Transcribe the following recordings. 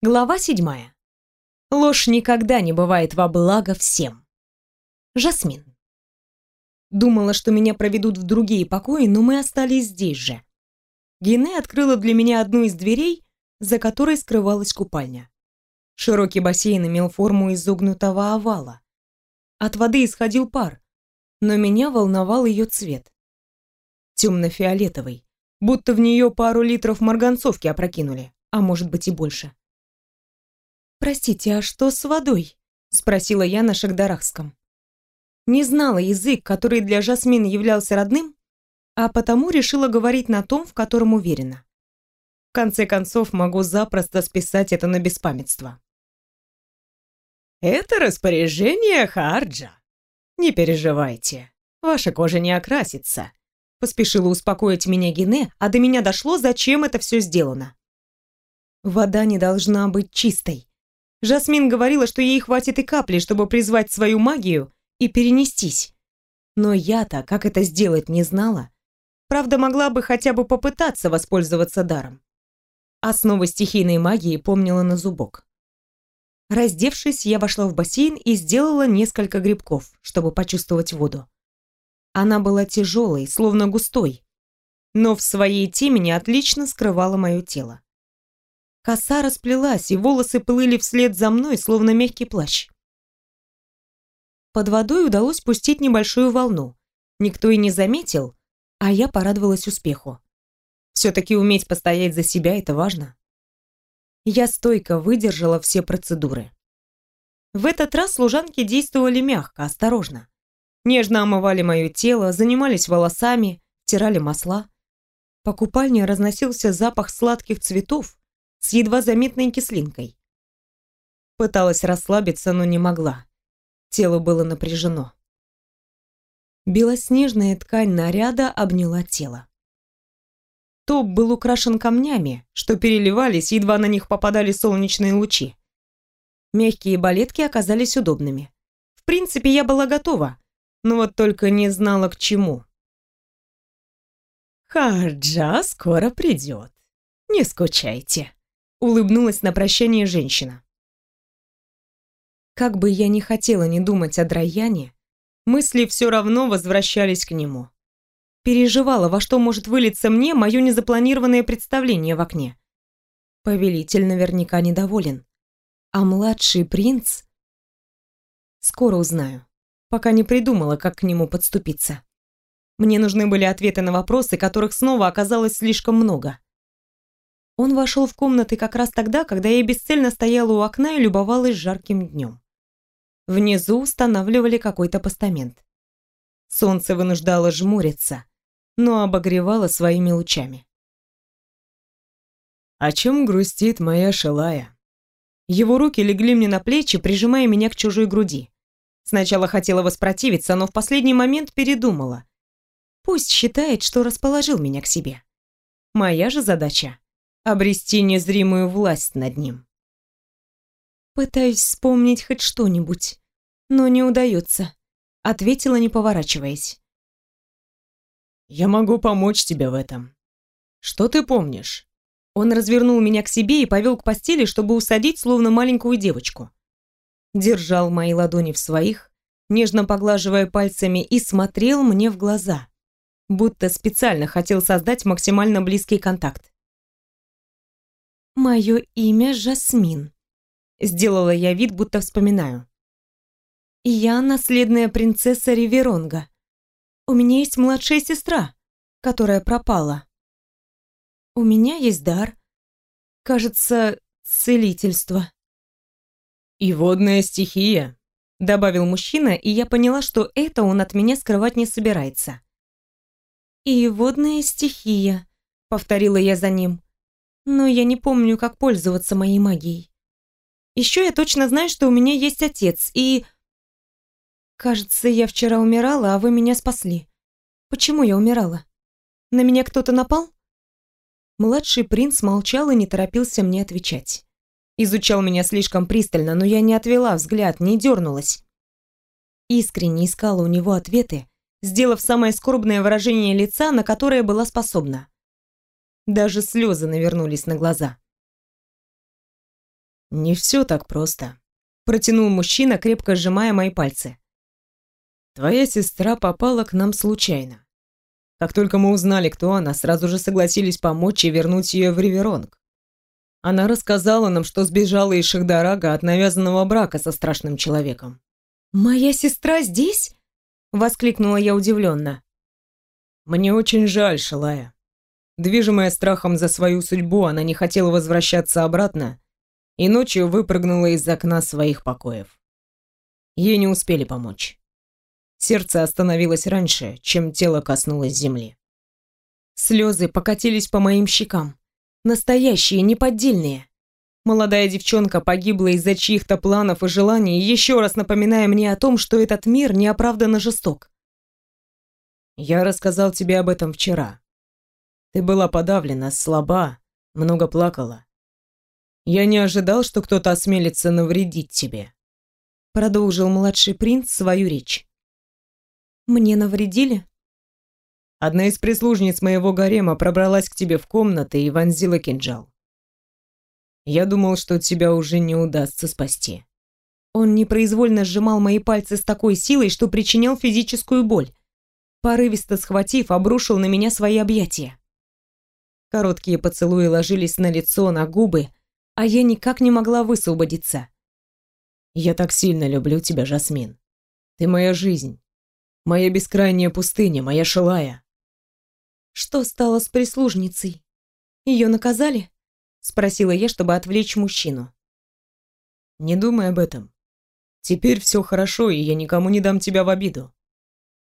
Глава седьмая. Ложь никогда не бывает во благо всем. Жасмин. Думала, что меня проведут в другие покои, но мы остались здесь же. Гене открыла для меня одну из дверей, за которой скрывалась купальня. Широкий бассейн имел форму изогнутого овала. От воды исходил пар, но меня волновал ее цвет. Темно-фиолетовый, будто в нее пару литров марганцовки опрокинули, а может быть и больше. «Простите, а что с водой?» — спросила я на шагдарахском. Не знала язык, который для Жасмин являлся родным, а потому решила говорить на том, в котором уверена. В конце концов, могу запросто списать это на беспамятство. «Это распоряжение Харджа. Не переживайте, ваша кожа не окрасится», поспешила успокоить меня Гене, а до меня дошло, зачем это все сделано. Вода не должна быть чистой. Жасмин говорила, что ей хватит и капли, чтобы призвать свою магию и перенестись. Но я-то, как это сделать, не знала. Правда, могла бы хотя бы попытаться воспользоваться даром. Основы стихийной магии помнила на зубок. Раздевшись, я вошла в бассейн и сделала несколько грибков, чтобы почувствовать воду. Она была тяжелой, словно густой, но в своей темени отлично скрывала мое тело. Коса расплелась, и волосы плыли вслед за мной, словно мягкий плащ. Под водой удалось пустить небольшую волну. Никто и не заметил, а я порадовалась успеху. Все-таки уметь постоять за себя – это важно. Я стойко выдержала все процедуры. В этот раз служанки действовали мягко, осторожно. Нежно омывали мое тело, занимались волосами, тирали масла. По купальне разносился запах сладких цветов, с едва заметной кислинкой. Пыталась расслабиться, но не могла. Тело было напряжено. Белоснежная ткань наряда обняла тело. Топ был украшен камнями, что переливались, едва на них попадали солнечные лучи. Мягкие балетки оказались удобными. В принципе, я была готова, но вот только не знала к чему. «Харджа скоро придет. Не скучайте», улыбнулась на прощание женщина. Как бы я ни хотела не думать о Драяне, мысли все равно возвращались к нему. Переживала, во что может вылиться мне мое незапланированное представление в окне. Повелитель наверняка недоволен. А младший принц... Скоро узнаю, пока не придумала, как к нему подступиться. Мне нужны были ответы на вопросы, которых снова оказалось слишком много. Он вошел в комнаты как раз тогда, когда я бесцельно стояла у окна и любовалась жарким днем. Внизу устанавливали какой-то постамент. Солнце вынуждало жмуриться, но обогревало своими лучами. «О чем грустит моя шелая?» Его руки легли мне на плечи, прижимая меня к чужой груди. Сначала хотела воспротивиться, но в последний момент передумала. Пусть считает, что расположил меня к себе. Моя же задача обрести незримую власть над ним. Пытаюсь вспомнить хоть что-нибудь, но не удается, ответила, не поворачиваясь. Я могу помочь тебе в этом. Что ты помнишь? Он развернул меня к себе и повел к постели, чтобы усадить, словно маленькую девочку. Держал мои ладони в своих, нежно поглаживая пальцами, и смотрел мне в глаза, будто специально хотел создать максимально близкий контакт. «Мое имя Жасмин», — сделала я вид, будто вспоминаю. «Я наследная принцесса Риверонга. У меня есть младшая сестра, которая пропала. У меня есть дар. Кажется, целительство». «И водная стихия», — добавил мужчина, и я поняла, что это он от меня скрывать не собирается. «И водная стихия», — повторила я за ним но я не помню, как пользоваться моей магией. Еще я точно знаю, что у меня есть отец, и... Кажется, я вчера умирала, а вы меня спасли. Почему я умирала? На меня кто-то напал? Младший принц молчал и не торопился мне отвечать. Изучал меня слишком пристально, но я не отвела взгляд, не дернулась. Искренне искала у него ответы, сделав самое скорбное выражение лица, на которое была способна. Даже слезы навернулись на глаза. Не все так просто. Протянул мужчина, крепко сжимая мои пальцы. Твоя сестра попала к нам случайно. Как только мы узнали, кто она, сразу же согласились помочь и вернуть ее в Риверонг. Она рассказала нам, что сбежала из Шахдарага от навязанного брака со страшным человеком. «Моя сестра здесь?» — воскликнула я удивленно. «Мне очень жаль, Шалая. Движимая страхом за свою судьбу, она не хотела возвращаться обратно и ночью выпрыгнула из окна своих покоев. Ей не успели помочь. Сердце остановилось раньше, чем тело коснулось земли. Слезы покатились по моим щекам. Настоящие, неподдельные. Молодая девчонка погибла из-за чьих-то планов и желаний, еще раз напоминая мне о том, что этот мир неоправданно жесток. «Я рассказал тебе об этом вчера. Ты была подавлена, слаба, много плакала. Я не ожидал, что кто-то осмелится навредить тебе», продолжил младший принц свою речь. «Мне навредили?» Одна из прислужниц моего гарема пробралась к тебе в комнаты и вонзила кинжал. Я думал, что тебя уже не удастся спасти. Он непроизвольно сжимал мои пальцы с такой силой, что причинял физическую боль. Порывисто схватив, обрушил на меня свои объятия. Короткие поцелуи ложились на лицо, на губы, а я никак не могла высвободиться. «Я так сильно люблю тебя, Жасмин. Ты моя жизнь, моя бескрайняя пустыня, моя шелая. Что стало с прислужницей? Ее наказали? Спросила я, чтобы отвлечь мужчину. Не думай об этом. Теперь все хорошо, и я никому не дам тебя в обиду.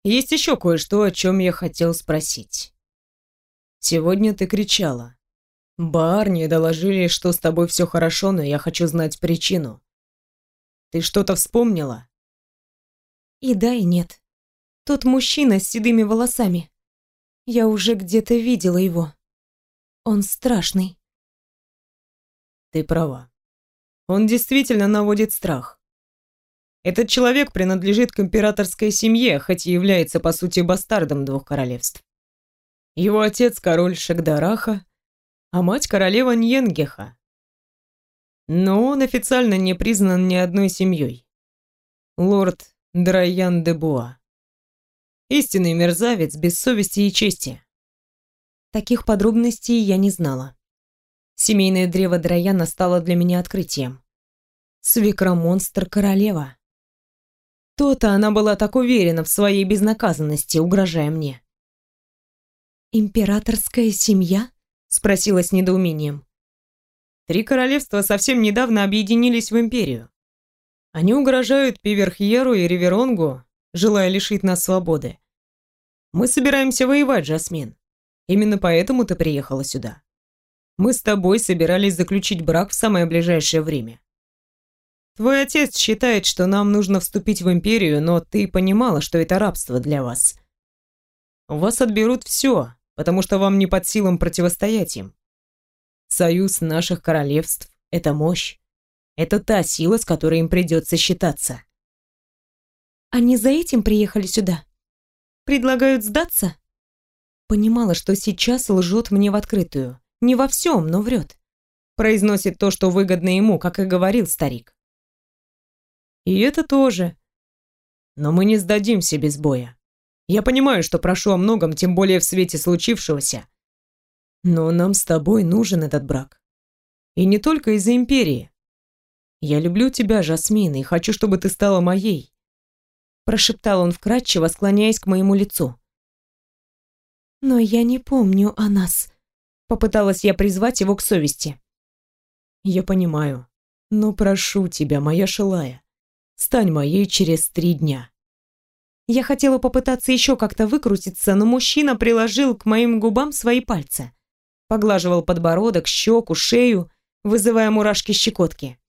Есть еще кое-что, о чем я хотел спросить. Сегодня ты кричала. Барни доложили, что с тобой все хорошо, но я хочу знать причину. Ты что-то вспомнила? И да, и нет. Тот мужчина с седыми волосами. Я уже где-то видела его. Он страшный. Ты права. Он действительно наводит страх. Этот человек принадлежит к императорской семье, хоть и является по сути бастардом двух королевств. Его отец король Шагдараха, а мать королева Ньенгеха. Но он официально не признан ни одной семьей. Лорд Драян де Буа. Истинный мерзавец без совести и чести. Таких подробностей я не знала. Семейное древо Драяна стало для меня открытием. Свекромонстр королева. То-то она была так уверена в своей безнаказанности, угрожая мне. «Императорская семья?» — спросила с недоумением. «Три королевства совсем недавно объединились в империю. Они угрожают Пиверхьеру и Риверонгу, желая лишить нас свободы. Мы собираемся воевать, Жасмин. Именно поэтому ты приехала сюда. Мы с тобой собирались заключить брак в самое ближайшее время. Твой отец считает, что нам нужно вступить в империю, но ты понимала, что это рабство для вас. У вас отберут все, потому что вам не под силам противостоять им. Союз наших королевств — это мощь. Это та сила, с которой им придется считаться. Они за этим приехали сюда? Предлагают сдаться? Понимала, что сейчас лжет мне в открытую. Не во всем, но врет. Произносит то, что выгодно ему, как и говорил старик. И это тоже. Но мы не сдадимся без боя. Я понимаю, что прошу о многом, тем более в свете случившегося. Но нам с тобой нужен этот брак. И не только из-за империи. Я люблю тебя, Жасмин, и хочу, чтобы ты стала моей прошептал он вкрадчиво, склоняясь к моему лицу. Но я не помню о нас. Попыталась я призвать его к совести. Я понимаю, но прошу тебя, моя Шилая, стань моей через три дня. Я хотела попытаться еще как-то выкрутиться, но мужчина приложил к моим губам свои пальцы. Поглаживал подбородок, щеку, шею, вызывая мурашки щекотки.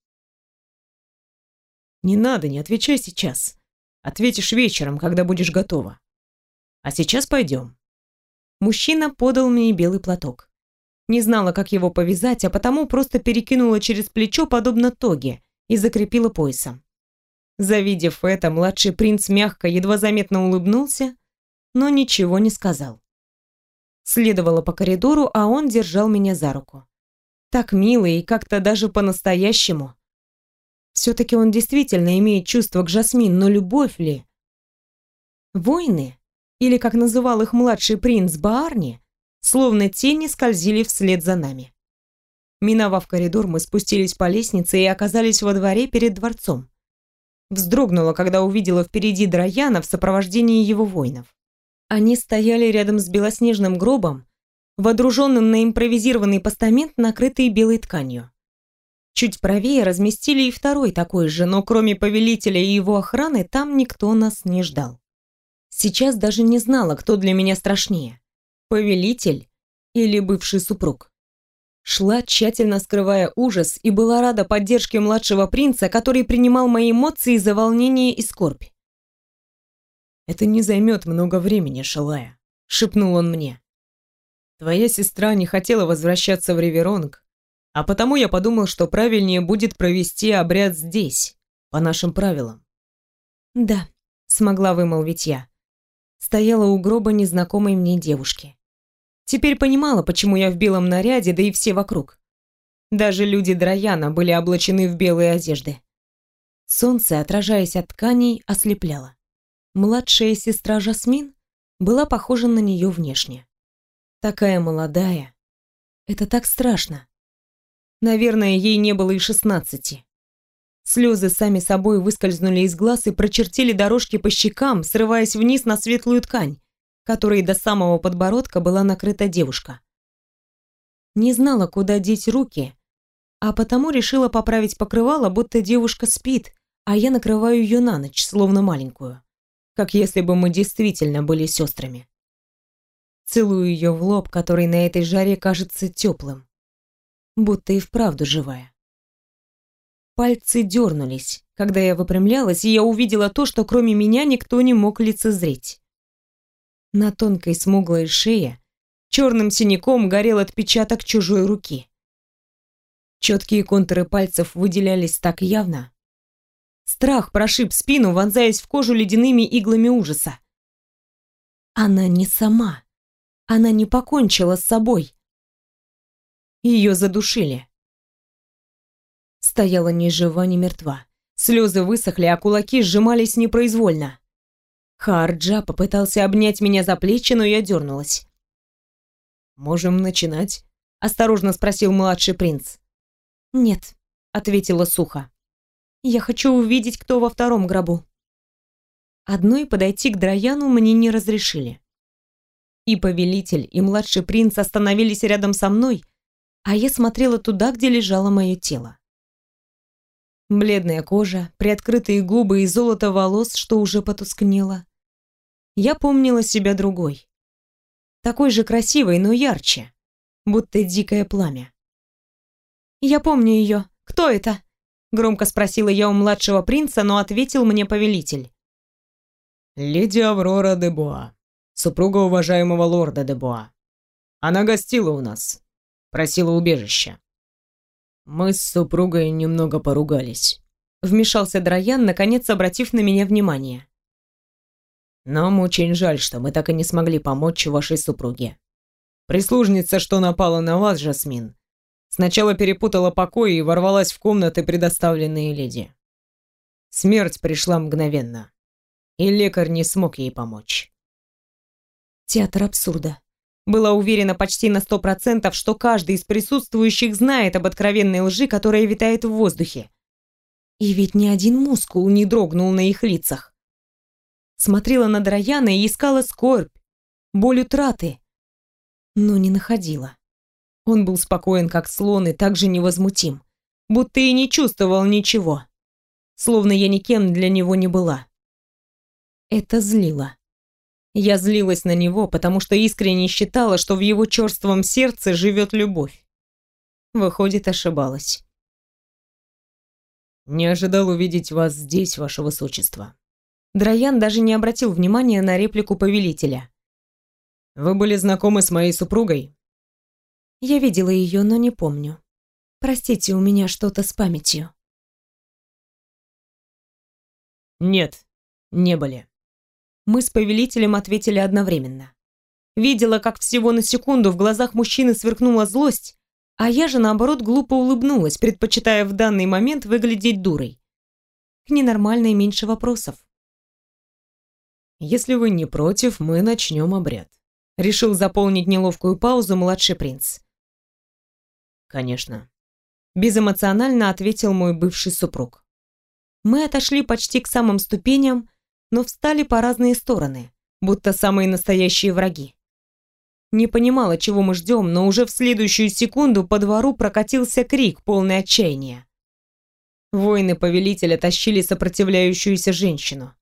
«Не надо, не отвечай сейчас. Ответишь вечером, когда будешь готова. А сейчас пойдем». Мужчина подал мне белый платок. Не знала, как его повязать, а потому просто перекинула через плечо, подобно тоге, и закрепила поясом. Завидев это, младший принц мягко, едва заметно улыбнулся, но ничего не сказал. Следовала по коридору, а он держал меня за руку. Так мило и как-то даже по-настоящему, Все-таки он действительно имеет чувство к Жасмин, но любовь ли? Войны, или как называл их младший принц Баарни, словно тени скользили вслед за нами. Миновав коридор, мы спустились по лестнице и оказались во дворе перед дворцом. Вздрогнула, когда увидела впереди Драяна в сопровождении его воинов. Они стояли рядом с белоснежным гробом, водруженным на импровизированный постамент, накрытый белой тканью. Чуть правее разместили и второй такой же, но кроме повелителя и его охраны там никто нас не ждал. Сейчас даже не знала, кто для меня страшнее – повелитель или бывший супруг. Шла, тщательно скрывая ужас, и была рада поддержке младшего принца, который принимал мои эмоции за волнение и скорбь. «Это не займет много времени, Шалая», — шепнул он мне. «Твоя сестра не хотела возвращаться в Риверонг, а потому я подумал, что правильнее будет провести обряд здесь, по нашим правилам». «Да», — смогла вымолвить я. Стояла у гроба незнакомой мне девушки. Теперь понимала, почему я в белом наряде, да и все вокруг. Даже люди Драяна были облачены в белые одежды. Солнце, отражаясь от тканей, ослепляло. Младшая сестра Жасмин была похожа на нее внешне. Такая молодая. Это так страшно. Наверное, ей не было и шестнадцати. Слезы сами собой выскользнули из глаз и прочертили дорожки по щекам, срываясь вниз на светлую ткань, которой до самого подбородка была накрыта девушка. Не знала, куда деть руки, а потому решила поправить покрывало, будто девушка спит, а я накрываю ее на ночь, словно маленькую, как если бы мы действительно были сестрами. Целую ее в лоб, который на этой жаре кажется теплым, будто и вправду живая. Пальцы дернулись, когда я выпрямлялась, и я увидела то, что кроме меня никто не мог лицезреть. На тонкой смуглой шее черным синяком горел отпечаток чужой руки. Четкие контуры пальцев выделялись так явно. Страх прошиб спину, вонзаясь в кожу ледяными иглами ужаса. Она не сама. Она не покончила с собой. Ее задушили. Стояла ни жива, ни мертва. Слезы высохли, а кулаки сжимались непроизвольно. Харджа попытался обнять меня за плечи, но я дернулась. «Можем начинать?» — осторожно спросил младший принц. «Нет», — ответила сухо. «Я хочу увидеть, кто во втором гробу». Одной подойти к Драяну мне не разрешили. И повелитель, и младший принц остановились рядом со мной, а я смотрела туда, где лежало мое тело. Бледная кожа, приоткрытые губы и золото волос, что уже потускнело я помнила себя другой. Такой же красивой, но ярче, будто дикое пламя. «Я помню ее. Кто это?» Громко спросила я у младшего принца, но ответил мне повелитель. «Леди Аврора де Буа, супруга уважаемого лорда де Буа. Она гостила у нас, просила убежища. Мы с супругой немного поругались». Вмешался Драян, наконец обратив на меня внимание. Нам очень жаль, что мы так и не смогли помочь вашей супруге. Прислужница, что напала на вас, Жасмин, сначала перепутала покой и ворвалась в комнаты, предоставленные леди. Смерть пришла мгновенно, и лекарь не смог ей помочь. Театр абсурда. Была уверена почти на сто процентов, что каждый из присутствующих знает об откровенной лжи, которая витает в воздухе. И ведь ни один мускул не дрогнул на их лицах смотрела на Драяна и искала скорбь, боль утраты, но не находила. Он был спокоен, как слон, и также невозмутим, будто и не чувствовал ничего, словно я никем для него не была. Это злило. Я злилась на него, потому что искренне считала, что в его черством сердце живет любовь. Выходит, ошибалась. «Не ожидал увидеть вас здесь, ваше высочество», Драян даже не обратил внимания на реплику повелителя. «Вы были знакомы с моей супругой?» «Я видела ее, но не помню. Простите, у меня что-то с памятью». «Нет, не были». Мы с повелителем ответили одновременно. Видела, как всего на секунду в глазах мужчины сверкнула злость, а я же, наоборот, глупо улыбнулась, предпочитая в данный момент выглядеть дурой. к ненормальной меньше вопросов. «Если вы не против, мы начнем обряд», — решил заполнить неловкую паузу младший принц. «Конечно», — безэмоционально ответил мой бывший супруг. Мы отошли почти к самым ступеням, но встали по разные стороны, будто самые настоящие враги. Не понимала, чего мы ждем, но уже в следующую секунду по двору прокатился крик, полный отчаяния. Воины повелителя тащили сопротивляющуюся женщину.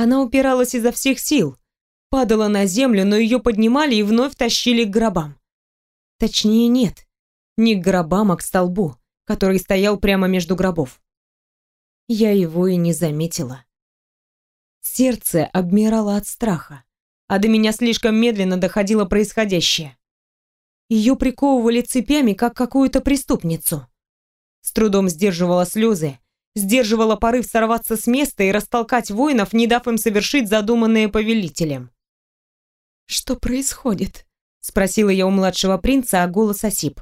Она упиралась изо всех сил, падала на землю, но ее поднимали и вновь тащили к гробам. Точнее, нет, не к гробам, а к столбу, который стоял прямо между гробов. Я его и не заметила. Сердце обмирало от страха, а до меня слишком медленно доходило происходящее. Ее приковывали цепями, как какую-то преступницу. С трудом сдерживала слезы, сдерживала порыв сорваться с места и растолкать воинов, не дав им совершить задуманное повелителем. «Что происходит?» — спросила я у младшего принца, а голос осип.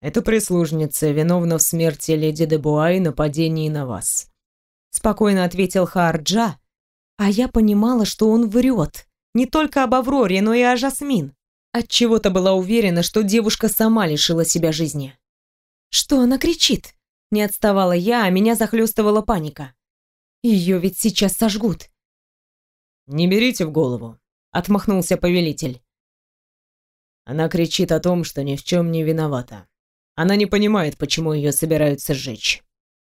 «Это прислужница, виновна в смерти леди Дебуа и нападении на вас», — спокойно ответил Харджа, а я понимала, что он врет, не только об Авроре, но и о Жасмин. Отчего-то была уверена, что девушка сама лишила себя жизни. «Что она кричит?» Не отставала я, а меня захлестывала паника. Ее ведь сейчас сожгут. «Не берите в голову», — отмахнулся повелитель. Она кричит о том, что ни в чем не виновата. Она не понимает, почему ее собираются сжечь.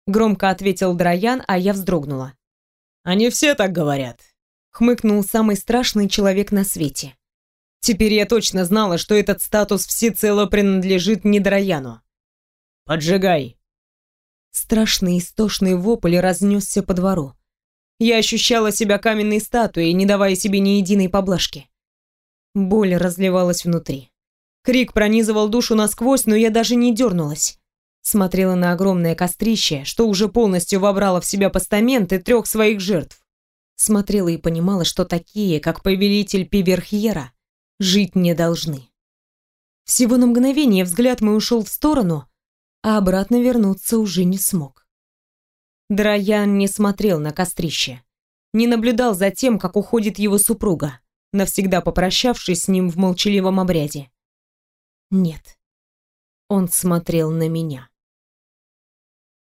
Громко ответил Драян, а я вздрогнула. «Они все так говорят», — хмыкнул самый страшный человек на свете. Теперь я точно знала, что этот статус всецело принадлежит не Драяну. «Поджигай!» Страшный истошный вопль разнесся по двору. Я ощущала себя каменной статуей, не давая себе ни единой поблажки. Боль разливалась внутри. Крик пронизывал душу насквозь, но я даже не дернулась. Смотрела на огромное кострище, что уже полностью вобрало в себя постамент и трех своих жертв. Смотрела и понимала, что такие, как повелитель Пиверхьера, жить не должны. Всего на мгновение взгляд мой ушел в сторону, а обратно вернуться уже не смог. Драян не смотрел на кострище, не наблюдал за тем, как уходит его супруга, навсегда попрощавшись с ним в молчаливом обряде. Нет, он смотрел на меня.